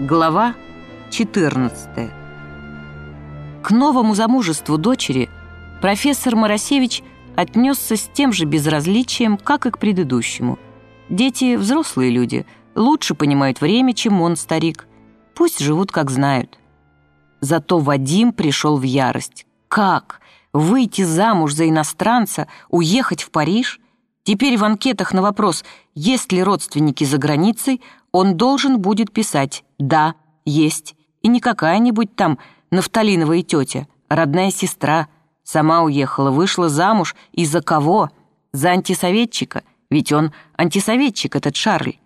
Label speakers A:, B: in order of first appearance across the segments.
A: Глава 14 К новому замужеству дочери профессор Моросевич отнесся с тем же безразличием, как и к предыдущему. Дети – взрослые люди, лучше понимают время, чем он, старик. Пусть живут, как знают. Зато Вадим пришел в ярость. Как? Выйти замуж за иностранца, уехать в Париж? Теперь в анкетах на вопрос, есть ли родственники за границей, он должен будет писать «да, есть». И не какая-нибудь там нафталиновая тетя, родная сестра. Сама уехала, вышла замуж. И за кого? За антисоветчика. Ведь он антисоветчик, этот Шарль.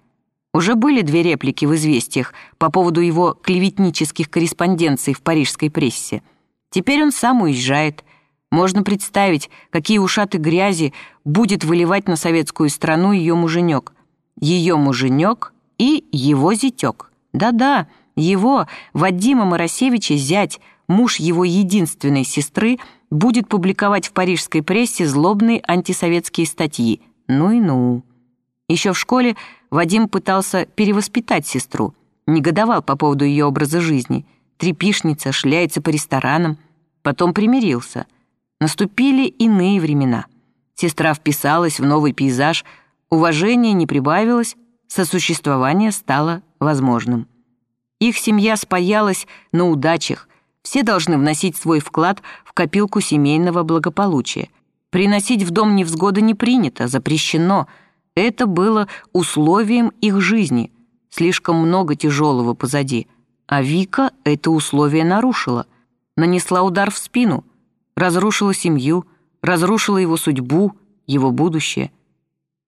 A: Уже были две реплики в «Известиях» по поводу его клеветнических корреспонденций в парижской прессе. Теперь он сам уезжает. Можно представить, какие ушаты грязи будет выливать на советскую страну ее муженек. Ее муженек и его зятек. Да-да, его, Вадима Моросевича, зять, муж его единственной сестры, будет публиковать в парижской прессе злобные антисоветские статьи. Ну и ну. Еще в школе Вадим пытался перевоспитать сестру, негодовал по поводу ее образа жизни. Трепишница, шляется по ресторанам. Потом примирился. Наступили иные времена. Сестра вписалась в новый пейзаж, уважение не прибавилось, сосуществование стало возможным. Их семья спаялась на удачах, все должны вносить свой вклад в копилку семейного благополучия. Приносить в дом невзгоды не принято, запрещено — это было условием их жизни. Слишком много тяжелого позади. А Вика это условие нарушила. Нанесла удар в спину, разрушила семью, разрушила его судьбу, его будущее.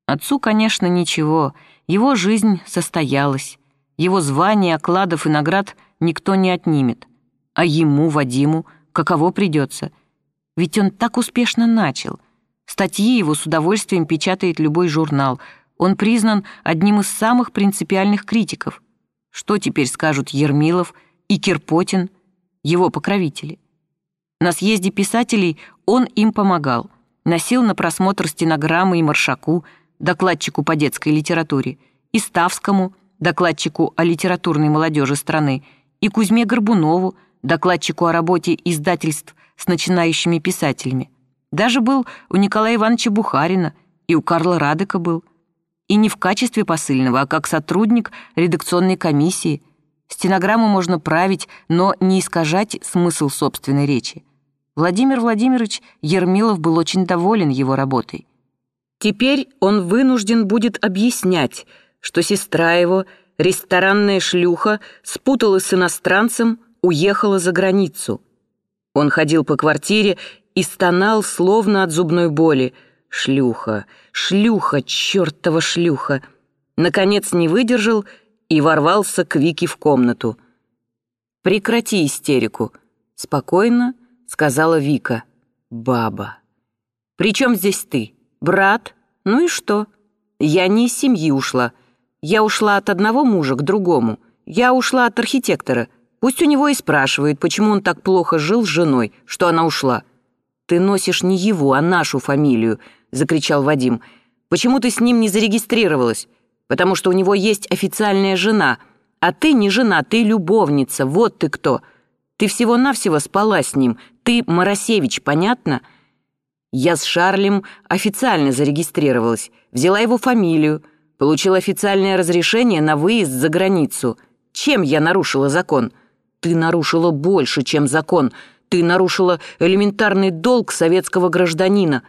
A: Отцу, конечно, ничего. Его жизнь состоялась. Его звание, окладов и наград никто не отнимет. А ему, Вадиму, каково придется? Ведь он так успешно начал — Статьи его с удовольствием печатает любой журнал. Он признан одним из самых принципиальных критиков. Что теперь скажут Ермилов и Кирпотин, его покровители? На съезде писателей он им помогал. Носил на просмотр стенограммы и маршаку, докладчику по детской литературе, и Ставскому, докладчику о литературной молодежи страны, и Кузьме Горбунову, докладчику о работе издательств с начинающими писателями. Даже был у Николая Ивановича Бухарина и у Карла Радека был. И не в качестве посыльного, а как сотрудник редакционной комиссии. Стенограмму можно править, но не искажать смысл собственной речи. Владимир Владимирович Ермилов был очень доволен его работой. Теперь он вынужден будет объяснять, что сестра его, ресторанная шлюха, спуталась с иностранцем, уехала за границу. Он ходил по квартире и стонал, словно от зубной боли. «Шлюха! Шлюха! Чёртова шлюха!» Наконец не выдержал и ворвался к Вике в комнату. «Прекрати истерику!» — спокойно сказала Вика. «Баба!» «При чем здесь ты? Брат? Ну и что? Я не из семьи ушла. Я ушла от одного мужа к другому. Я ушла от архитектора. Пусть у него и спрашивают, почему он так плохо жил с женой, что она ушла. «Ты носишь не его, а нашу фамилию», — закричал Вадим. «Почему ты с ним не зарегистрировалась? Потому что у него есть официальная жена, а ты не жена, ты любовница, вот ты кто. Ты всего-навсего спала с ним, ты Моросевич, понятно?» Я с Шарлем официально зарегистрировалась, взяла его фамилию, получила официальное разрешение на выезд за границу. Чем я нарушила закон? Ты нарушила больше, чем закон — ты нарушила элементарный долг советского гражданина.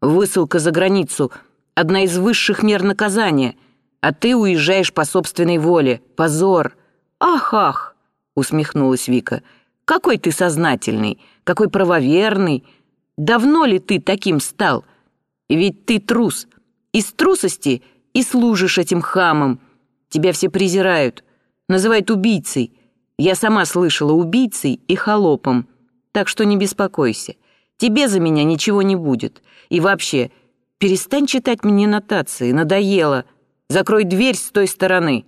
A: Высылка за границу — одна из высших мер наказания. А ты уезжаешь по собственной воле. Позор!» «Ах-ах!» — усмехнулась Вика. «Какой ты сознательный, какой правоверный! Давно ли ты таким стал? Ведь ты трус. Из трусости и служишь этим хамам. Тебя все презирают, называют убийцей. Я сама слышала убийцей и холопом. Так что не беспокойся. Тебе за меня ничего не будет. И вообще, перестань читать мне нотации, надоело. Закрой дверь с той стороны».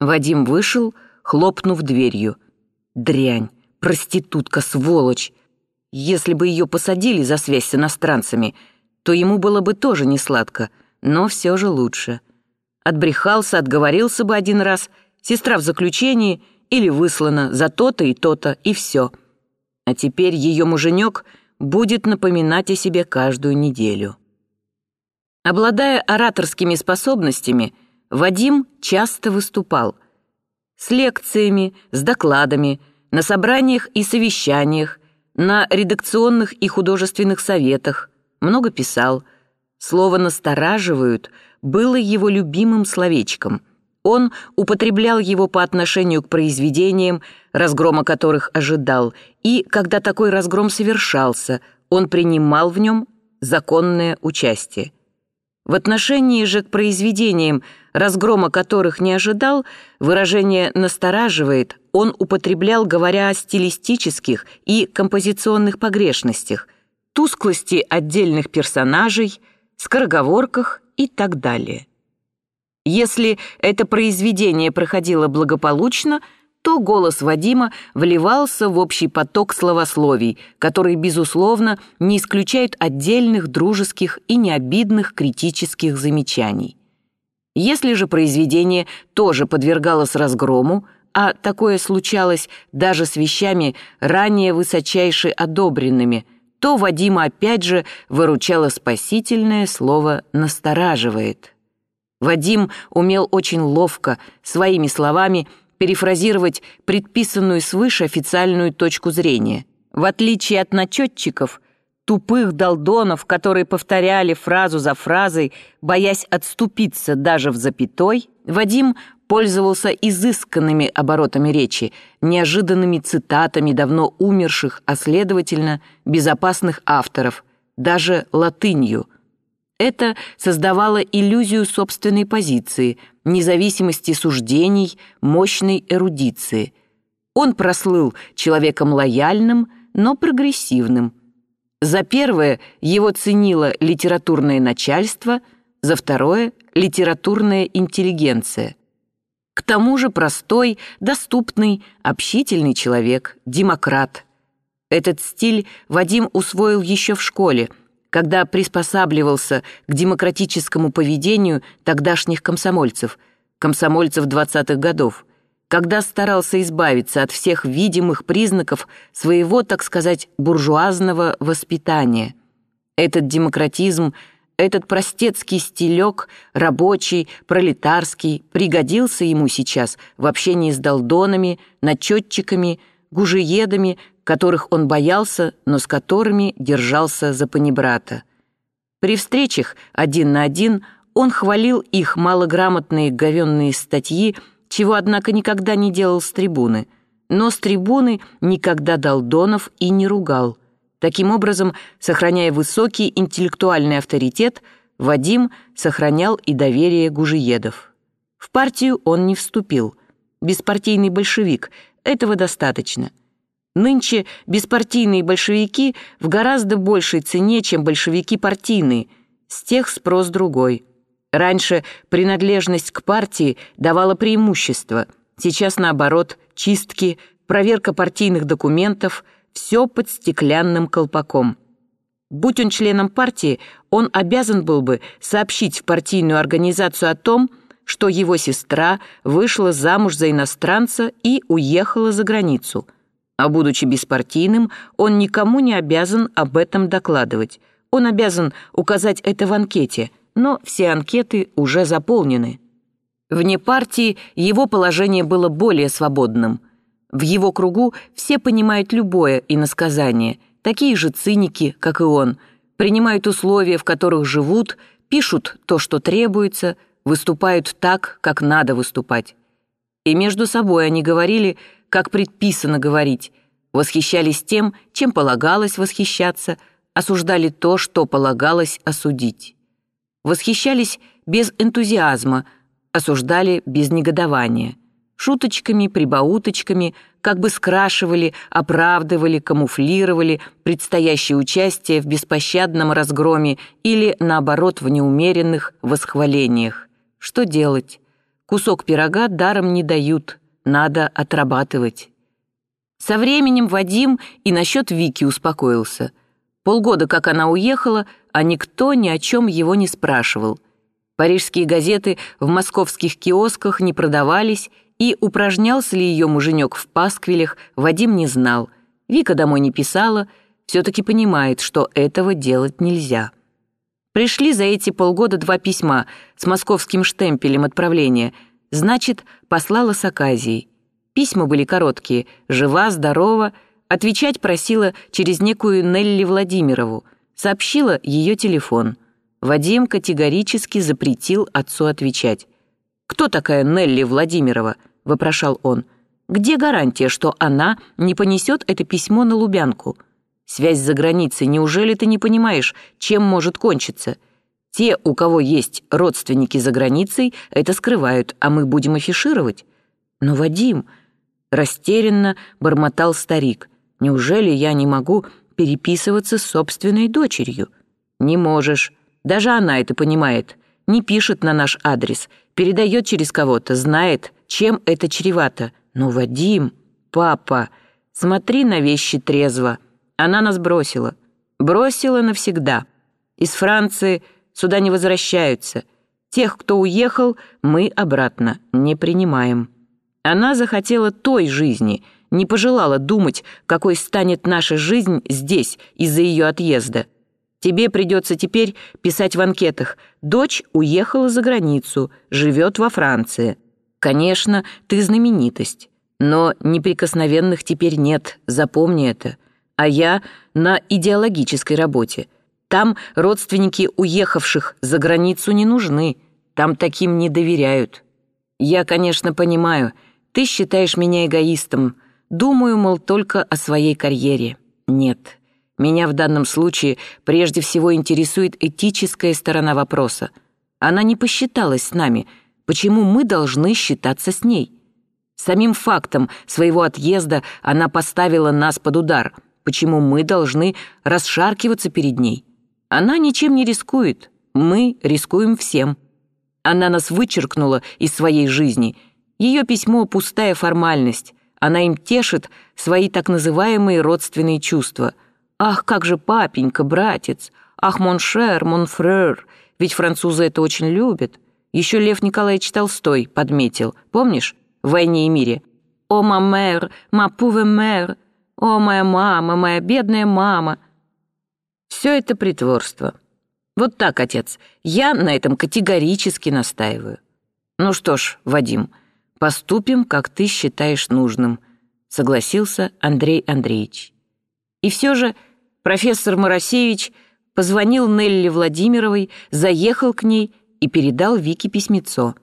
A: Вадим вышел, хлопнув дверью. «Дрянь, проститутка, сволочь! Если бы ее посадили за связь с иностранцами, то ему было бы тоже не сладко, но все же лучше. Отбрехался, отговорился бы один раз сестра в заключении или выслана за то-то и то-то, и все. А теперь ее муженек будет напоминать о себе каждую неделю. Обладая ораторскими способностями, Вадим часто выступал с лекциями, с докладами, на собраниях и совещаниях, на редакционных и художественных советах, много писал. Слово «настораживают» было его любимым словечком. Он употреблял его по отношению к произведениям, разгрома которых ожидал, и, когда такой разгром совершался, он принимал в нем законное участие. В отношении же к произведениям, разгрома которых не ожидал, выражение «настораживает» он употреблял, говоря о стилистических и композиционных погрешностях, тусклости отдельных персонажей, скороговорках и так далее. Если это произведение проходило благополучно, то голос Вадима вливался в общий поток словословий, который, безусловно, не исключают отдельных дружеских и необидных критических замечаний. Если же произведение тоже подвергалось разгрому, а такое случалось даже с вещами, ранее высочайше одобренными, то Вадима опять же выручало спасительное слово «настораживает». Вадим умел очень ловко, своими словами, перефразировать предписанную свыше официальную точку зрения. В отличие от начетчиков, тупых долдонов, которые повторяли фразу за фразой, боясь отступиться даже в запятой, Вадим пользовался изысканными оборотами речи, неожиданными цитатами давно умерших, а следовательно, безопасных авторов, даже латынью. Это создавало иллюзию собственной позиции, независимости суждений, мощной эрудиции. Он прослыл человеком лояльным, но прогрессивным. За первое его ценило литературное начальство, за второе — литературная интеллигенция — к тому же простой, доступный, общительный человек, демократ. Этот стиль Вадим усвоил еще в школе, когда приспосабливался к демократическому поведению тогдашних комсомольцев, комсомольцев 20-х годов, когда старался избавиться от всех видимых признаков своего, так сказать, буржуазного воспитания. Этот демократизм – этот простецкий стилек, рабочий, пролетарский, пригодился ему сейчас в общении с долдонами, начетчиками, гужеедами, которых он боялся, но с которыми держался за панибрата. При встречах один на один он хвалил их малограмотные говенные статьи, чего, однако, никогда не делал с трибуны. Но с трибуны никогда Долдонов и не ругал. Таким образом, сохраняя высокий интеллектуальный авторитет, Вадим сохранял и доверие гужиедов. В партию он не вступил. Беспартийный большевик — этого достаточно. Нынче беспартийные большевики в гораздо большей цене, чем большевики партийные, с тех спрос другой. Раньше принадлежность к партии давала преимущество, сейчас, наоборот, чистки, проверка партийных документов — все под стеклянным колпаком. Будь он членом партии, он обязан был бы сообщить в партийную организацию о том, что его сестра вышла замуж за иностранца и уехала за границу. А будучи беспартийным, он никому не обязан об этом докладывать. Он обязан указать это в анкете, но все анкеты уже заполнены. Вне партии его положение было более свободным – в его кругу все понимают любое иносказание, такие же циники, как и он, принимают условия, в которых живут, пишут то, что требуется, выступают так, как надо выступать. И между собой они говорили, как предписано говорить, восхищались тем, чем полагалось восхищаться, осуждали то, что полагалось осудить. Восхищались без энтузиазма, осуждали без негодования шуточками, прибауточками, как бы скрашивали, оправдывали, камуфлировали предстоящее участие в беспощадном разгроме или, наоборот, в неумеренных восхвалениях. Что делать? Кусок пирога даром не дают, надо отрабатывать. Со временем Вадим и насчет Вики успокоился. Полгода, как она уехала, а никто ни о чем его не спрашивал. Парижские газеты в московских киосках не продавались, И упражнялся ли ее муженек в пасквилях, Вадим не знал. Вика домой не писала, все-таки понимает, что этого делать нельзя. Пришли за эти полгода два письма с московским штемпелем отправления. Значит, послала с Аказией. Письма были короткие «Жива, здорова», отвечать просила через некую Нелли Владимирову, сообщила ее телефон. Вадим категорически запретил отцу отвечать. «Кто такая Нелли Владимирова?» — вопрошал он. «Где гарантия, что она не понесет это письмо на Лубянку? Связь за границей, неужели ты не понимаешь, чем может кончиться? Те, у кого есть родственники за границей, это скрывают, а мы будем афишировать. Но, Вадим, растерянно бормотал старик, неужели я не могу переписываться с собственной дочерью? Не можешь. Даже она это понимает. Не пишет на наш адрес, передает через кого-то, знает, чем это чревато. Но, Вадим, папа, смотри на вещи трезво. Она нас бросила. Бросила навсегда. Из Франции сюда не возвращаются. Тех, кто уехал, мы обратно не принимаем. Она захотела той жизни, не пожелала думать, какой станет наша жизнь здесь из-за ее отъезда. Тебе придется теперь писать в анкетах. Дочь уехала за границу, живет во Франции. Конечно, ты знаменитость, но неприкосновенных теперь нет, запомни это. А я на идеологической работе. Там родственники уехавших за границу не нужны, там таким не доверяют. Я, конечно, понимаю, ты считаешь меня эгоистом. Думаю, мол, только о своей карьере. Нет. Меня в данном случае прежде всего интересует этическая сторона вопроса. Она не посчиталась с нами. Почему мы должны считаться с ней? Самим фактом своего отъезда она поставила нас под удар. Почему мы должны расшаркиваться перед ней? Она ничем не рискует. Мы рискуем всем. Она нас вычеркнула из своей жизни — ее письмо — пустая формальность. Она им тешит свои так называемые родственные чувства. «Ах, как же папенька, братец! Ах, моншер, монфрер!» Ведь французы это очень любят. Еще Лев Николаевич Толстой подметил. Помнишь? В «Войне и мире». «О, ма мэр, ма пуве мэр! О, моя мама, моя бедная мама!» Все это притворство. Вот так, отец. Я на этом категорически настаиваю. Ну что ж, Вадим, — «Поступим, как ты считаешь нужным», — согласился Андрей Андреевич. И все же профессор Моросевич позвонил Нелли Владимировой, заехал к ней и передал Вике письмецо.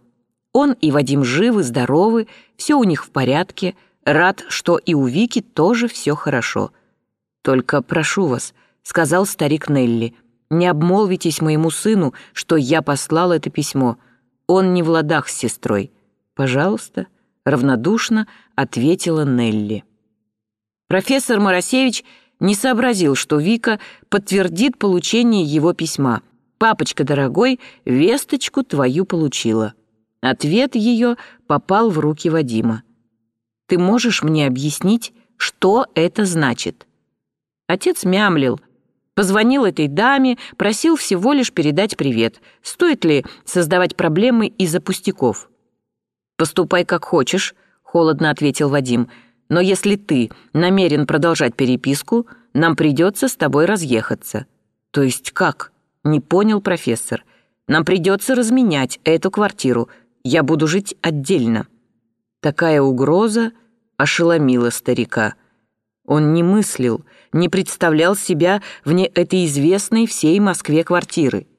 A: Он и Вадим живы, здоровы, все у них в порядке, рад, что и у Вики тоже все хорошо. «Только прошу вас», — сказал старик Нелли, «не обмолвитесь моему сыну, что я послал это письмо. Он не в ладах с сестрой. «Пожалуйста», — равнодушно ответила Нелли. Профессор Моросевич не сообразил, что Вика подтвердит получение его письма. «Папочка дорогой, весточку твою получила». Ответ ее попал в руки Вадима. «Ты можешь мне объяснить, что это значит?» Отец мямлил, позвонил этой даме, просил всего лишь передать привет. Стоит ли создавать проблемы из-за пустяков? «Поступай как хочешь», — холодно ответил Вадим. «Но если ты намерен продолжать переписку, нам придется с тобой разъехаться». «То есть как?» — не понял профессор. «Нам придется разменять эту квартиру. Я буду жить отдельно». Такая угроза ошеломила старика. Он не мыслил, не представлял себя вне этой известной всей Москве квартиры —